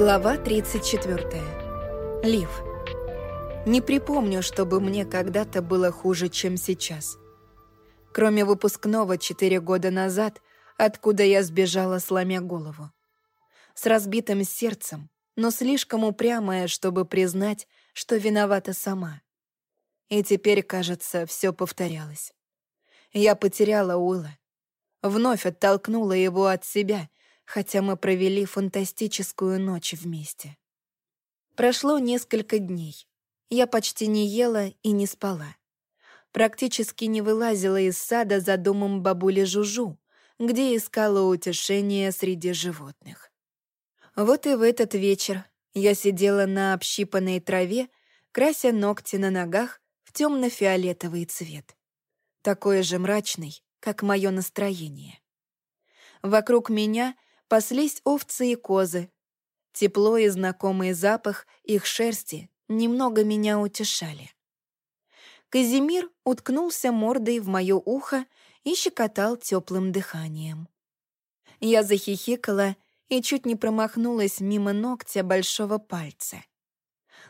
Глава 34. Лив. Не припомню, чтобы мне когда-то было хуже, чем сейчас. Кроме выпускного четыре года назад, откуда я сбежала, сломя голову. С разбитым сердцем, но слишком упрямая, чтобы признать, что виновата сама. И теперь, кажется, все повторялось. Я потеряла Уилла. Вновь оттолкнула его от себя — хотя мы провели фантастическую ночь вместе. Прошло несколько дней. Я почти не ела и не спала. Практически не вылазила из сада за домом бабули Жужу, где искала утешение среди животных. Вот и в этот вечер я сидела на общипанной траве, крася ногти на ногах в темно-фиолетовый цвет. Такой же мрачный, как мое настроение. Вокруг меня — паслись овцы и козы. Тепло и знакомый запах их шерсти немного меня утешали. Казимир уткнулся мордой в мое ухо и щекотал теплым дыханием. Я захихикала и чуть не промахнулась мимо ногтя большого пальца.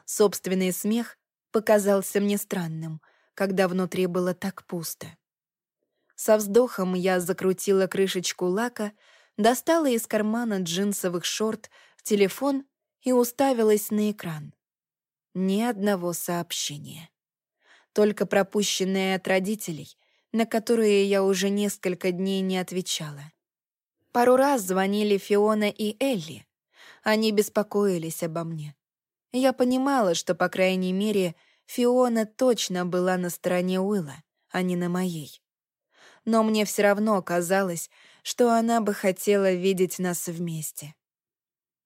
Собственный смех показался мне странным, когда внутри было так пусто. Со вздохом я закрутила крышечку лака, достала из кармана джинсовых шорт телефон и уставилась на экран. Ни одного сообщения. Только пропущенные от родителей, на которые я уже несколько дней не отвечала. Пару раз звонили Фиона и Элли. Они беспокоились обо мне. Я понимала, что, по крайней мере, Фиона точно была на стороне Уилла, а не на моей. Но мне все равно казалось, что она бы хотела видеть нас вместе.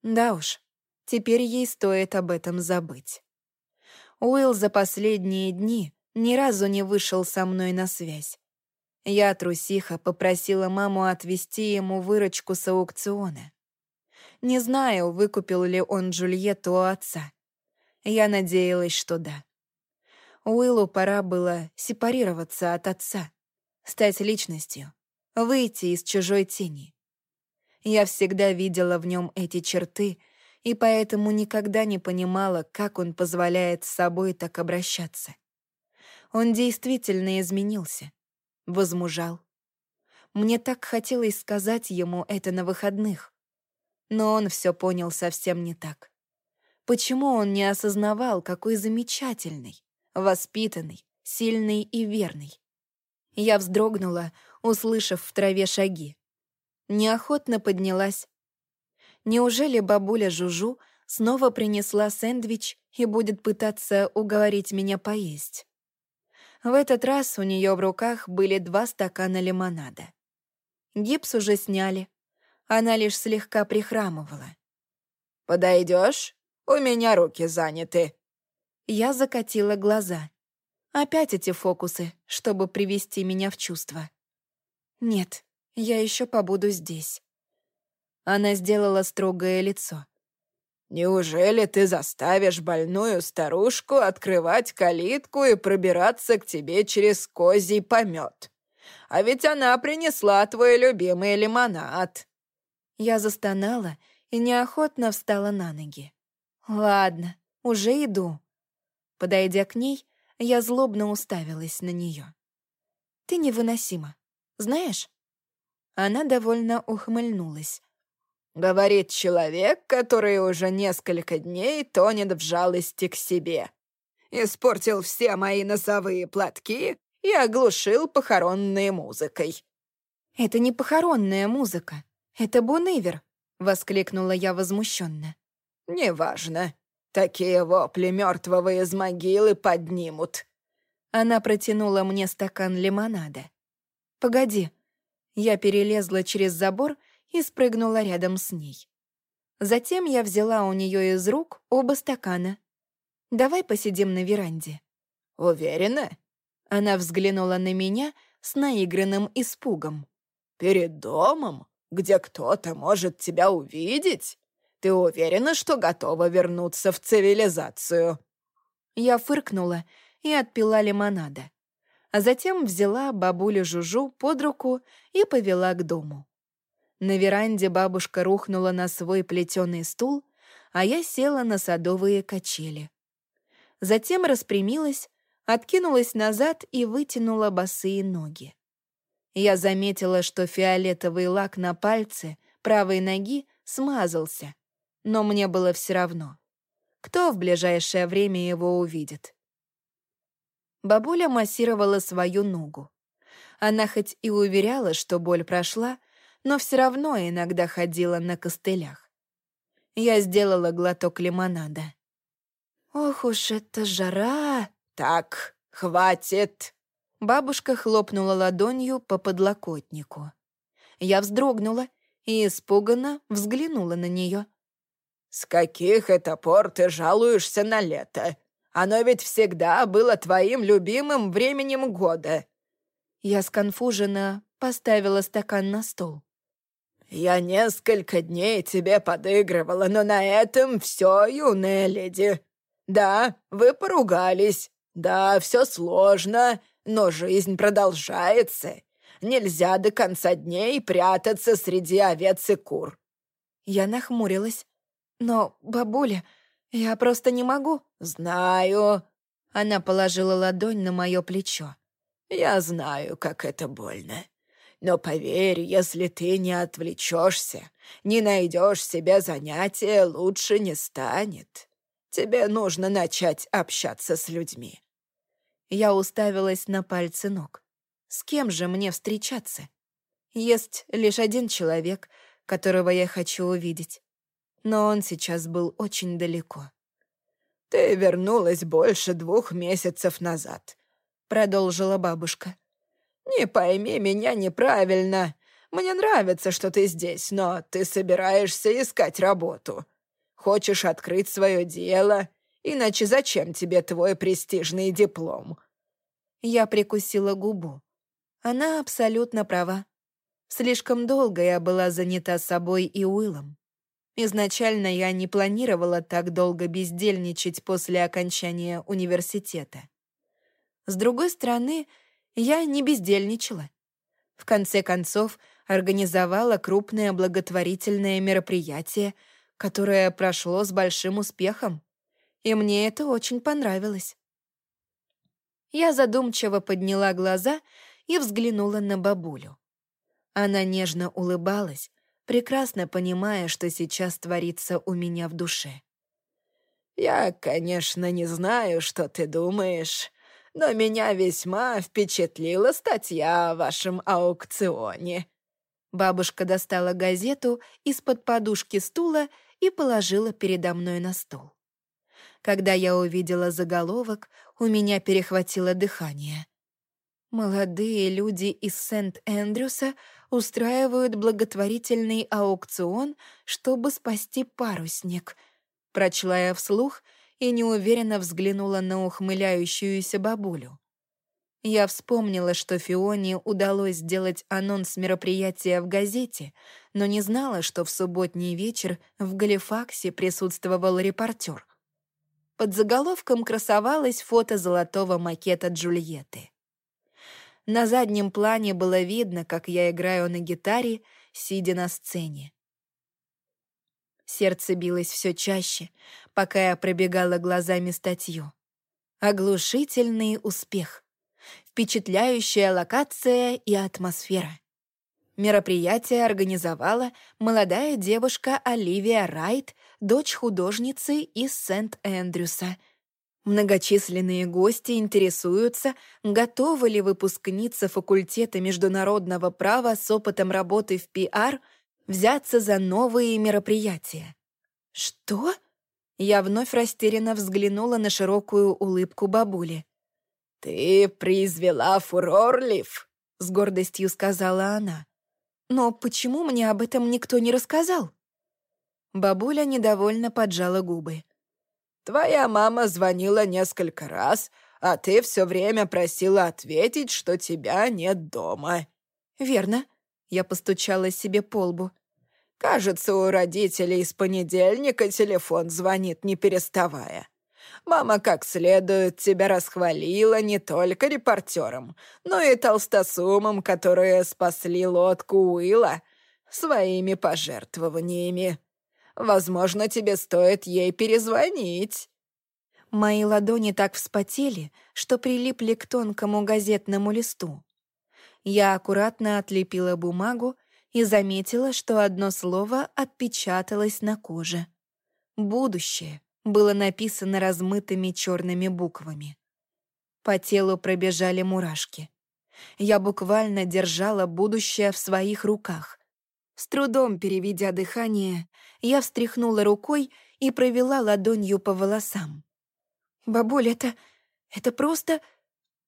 Да уж, теперь ей стоит об этом забыть. Уилл за последние дни ни разу не вышел со мной на связь. Я, трусиха, попросила маму отвезти ему выручку с аукциона. Не знаю, выкупил ли он Джульетту у отца. Я надеялась, что да. Уиллу пора было сепарироваться от отца, стать личностью, выйти из чужой тени. Я всегда видела в нем эти черты и поэтому никогда не понимала, как он позволяет с собой так обращаться. Он действительно изменился, возмужал. Мне так хотелось сказать ему это на выходных, но он все понял совсем не так. Почему он не осознавал, какой замечательный, воспитанный, сильный и верный? Я вздрогнула, услышав в траве шаги. Неохотно поднялась. Неужели бабуля Жужу снова принесла сэндвич и будет пытаться уговорить меня поесть? В этот раз у нее в руках были два стакана лимонада. Гипс уже сняли. Она лишь слегка прихрамывала. Подойдешь? У меня руки заняты». Я закатила глаза. Опять эти фокусы, чтобы привести меня в чувство. «Нет, я еще побуду здесь». Она сделала строгое лицо. «Неужели ты заставишь больную старушку открывать калитку и пробираться к тебе через козий помет? А ведь она принесла твой любимый лимонад». Я застонала и неохотно встала на ноги. «Ладно, уже иду». Подойдя к ней, я злобно уставилась на нее. «Ты невыносима. Знаешь?» Она довольно ухмыльнулась. «Говорит человек, который уже несколько дней тонет в жалости к себе. Испортил все мои носовые платки и оглушил похоронной музыкой». «Это не похоронная музыка, это Бонэвер», — воскликнула я возмущенно. «Неважно. Такие вопли мертвого из могилы поднимут». Она протянула мне стакан лимонада. «Погоди». Я перелезла через забор и спрыгнула рядом с ней. Затем я взяла у нее из рук оба стакана. «Давай посидим на веранде». «Уверена?» Она взглянула на меня с наигранным испугом. «Перед домом, где кто-то может тебя увидеть? Ты уверена, что готова вернуться в цивилизацию?» Я фыркнула и отпила лимонада. А затем взяла бабулю Жужу под руку и повела к дому. На веранде бабушка рухнула на свой плетеный стул, а я села на садовые качели. Затем распрямилась, откинулась назад и вытянула босые ноги. Я заметила, что фиолетовый лак на пальце правой ноги смазался, но мне было все равно. Кто в ближайшее время его увидит? Бабуля массировала свою ногу. Она хоть и уверяла, что боль прошла, но все равно иногда ходила на костылях. Я сделала глоток лимонада. «Ох уж это жара!» «Так, хватит!» Бабушка хлопнула ладонью по подлокотнику. Я вздрогнула и испуганно взглянула на нее. «С каких это пор ты жалуешься на лето? Оно ведь всегда было твоим любимым временем года». Я сконфуженно поставила стакан на стол. «Я несколько дней тебе подыгрывала, но на этом все, юная леди. Да, вы поругались. Да, все сложно, но жизнь продолжается. Нельзя до конца дней прятаться среди овец и кур». Я нахмурилась. «Но, бабуля, я просто не могу». «Знаю». Она положила ладонь на мое плечо. «Я знаю, как это больно. Но поверь, если ты не отвлечешься, не найдешь себе занятия, лучше не станет. Тебе нужно начать общаться с людьми». Я уставилась на пальцы ног. С кем же мне встречаться? Есть лишь один человек, которого я хочу увидеть. Но он сейчас был очень далеко. «Ты вернулась больше двух месяцев назад», — продолжила бабушка. «Не пойми меня неправильно. Мне нравится, что ты здесь, но ты собираешься искать работу. Хочешь открыть свое дело, иначе зачем тебе твой престижный диплом?» Я прикусила губу. Она абсолютно права. Слишком долго я была занята собой и Уиллом. Изначально я не планировала так долго бездельничать после окончания университета. С другой стороны, я не бездельничала. В конце концов, организовала крупное благотворительное мероприятие, которое прошло с большим успехом, и мне это очень понравилось. Я задумчиво подняла глаза и взглянула на бабулю. Она нежно улыбалась, прекрасно понимая, что сейчас творится у меня в душе. «Я, конечно, не знаю, что ты думаешь, но меня весьма впечатлила статья о вашем аукционе». Бабушка достала газету из-под подушки стула и положила передо мной на стол. Когда я увидела заголовок, у меня перехватило дыхание. Молодые люди из Сент-Эндрюса устраивают благотворительный аукцион, чтобы спасти парусник. Прочла я вслух — и неуверенно взглянула на ухмыляющуюся бабулю. Я вспомнила, что Фионе удалось сделать анонс мероприятия в газете, но не знала, что в субботний вечер в Галифаксе присутствовал репортер. Под заголовком красовалось фото золотого макета Джульетты. На заднем плане было видно, как я играю на гитаре, сидя на сцене. Сердце билось все чаще, пока я пробегала глазами статью. Оглушительный успех. Впечатляющая локация и атмосфера. Мероприятие организовала молодая девушка Оливия Райт, дочь художницы из Сент-Эндрюса. Многочисленные гости интересуются, готова ли выпускница факультета международного права с опытом работы в пиар — взяться за новые мероприятия. «Что?» Я вновь растерянно взглянула на широкую улыбку бабули. «Ты произвела фурор, Лив», — с гордостью сказала она. «Но почему мне об этом никто не рассказал?» Бабуля недовольно поджала губы. «Твоя мама звонила несколько раз, а ты все время просила ответить, что тебя нет дома». «Верно», я постучала себе по лбу. «Кажется, у родителей с понедельника телефон звонит, не переставая. Мама как следует тебя расхвалила не только репортерам, но и толстосумам, которые спасли лодку Уилла своими пожертвованиями. Возможно, тебе стоит ей перезвонить». Мои ладони так вспотели, что прилипли к тонкому газетному листу. Я аккуратно отлепила бумагу и заметила, что одно слово отпечаталось на коже. «Будущее» было написано размытыми черными буквами. По телу пробежали мурашки. Я буквально держала будущее в своих руках. С трудом переведя дыхание, я встряхнула рукой и провела ладонью по волосам. «Бабуль, это... это просто...»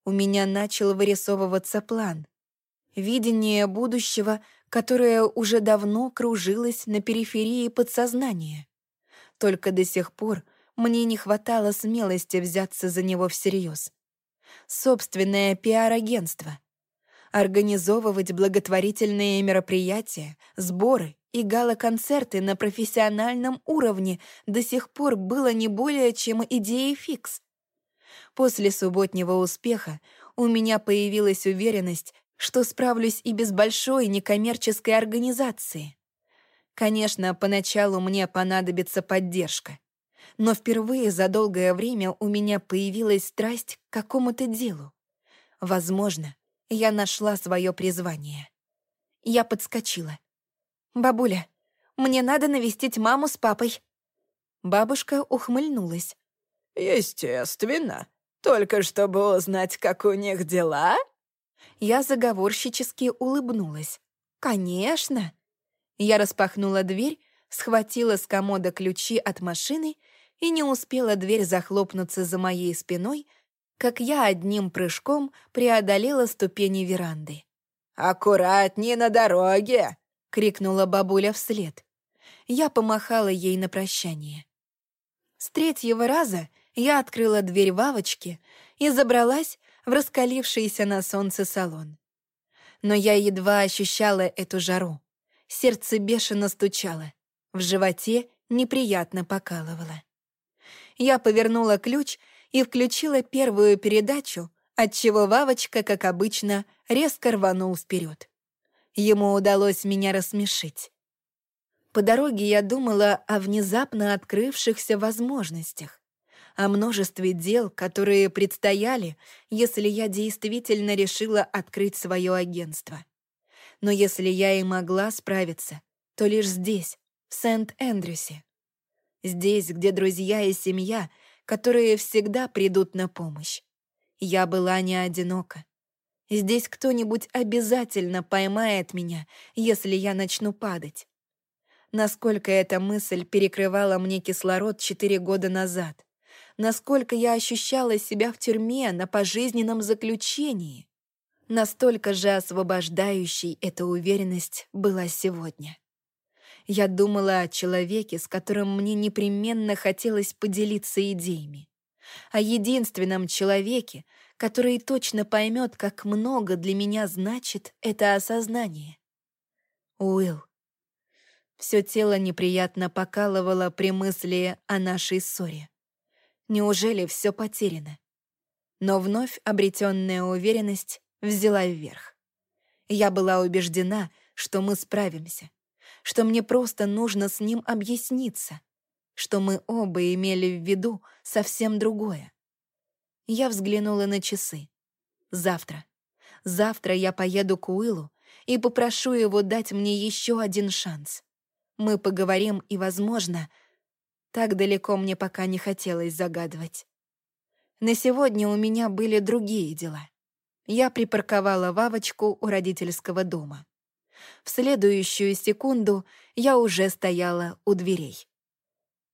У меня начал вырисовываться план. Видение будущего, которое уже давно кружилось на периферии подсознания. Только до сих пор мне не хватало смелости взяться за него всерьез. Собственное пиар-агентство. Организовывать благотворительные мероприятия, сборы и гала-концерты на профессиональном уровне до сих пор было не более чем идеей фикс. После субботнего успеха у меня появилась уверенность, что справлюсь и без большой некоммерческой организации. Конечно, поначалу мне понадобится поддержка. Но впервые за долгое время у меня появилась страсть к какому-то делу. Возможно, я нашла свое призвание. Я подскочила. «Бабуля, мне надо навестить маму с папой». Бабушка ухмыльнулась. «Естественно. Только чтобы узнать, как у них дела?» Я заговорщически улыбнулась. «Конечно!» Я распахнула дверь, схватила с комода ключи от машины и не успела дверь захлопнуться за моей спиной, как я одним прыжком преодолела ступени веранды. «Аккуратнее на дороге!» — крикнула бабуля вслед. Я помахала ей на прощание. С третьего раза я открыла дверь Вавочки и забралась в раскалившийся на солнце салон. Но я едва ощущала эту жару. Сердце бешено стучало, в животе неприятно покалывало. Я повернула ключ и включила первую передачу, отчего Вавочка, как обычно, резко рванул вперед. Ему удалось меня рассмешить. По дороге я думала о внезапно открывшихся возможностях о множестве дел, которые предстояли, если я действительно решила открыть свое агентство. Но если я и могла справиться, то лишь здесь, в Сент-Эндрюсе. Здесь, где друзья и семья, которые всегда придут на помощь. Я была не одинока. Здесь кто-нибудь обязательно поймает меня, если я начну падать. Насколько эта мысль перекрывала мне кислород четыре года назад насколько я ощущала себя в тюрьме на пожизненном заключении. Настолько же освобождающей эта уверенность была сегодня. Я думала о человеке, с которым мне непременно хотелось поделиться идеями. О единственном человеке, который точно поймет, как много для меня значит это осознание. Уилл. Все тело неприятно покалывало при мысли о нашей ссоре. Неужели все потеряно? Но вновь обретенная уверенность взяла вверх. Я была убеждена, что мы справимся, что мне просто нужно с ним объясниться, что мы оба имели в виду совсем другое. Я взглянула на часы. Завтра. Завтра я поеду к Уиллу и попрошу его дать мне еще один шанс. Мы поговорим и, возможно, так далеко мне пока не хотелось загадывать. На сегодня у меня были другие дела. Я припарковала Вавочку у родительского дома. В следующую секунду я уже стояла у дверей.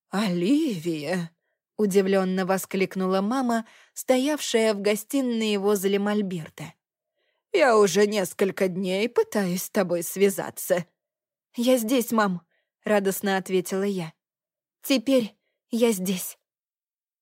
«Оливия!» — удивленно воскликнула мама, стоявшая в гостиной возле Мольберта. «Я уже несколько дней пытаюсь с тобой связаться». «Я здесь, мам», — радостно ответила я. Теперь я здесь.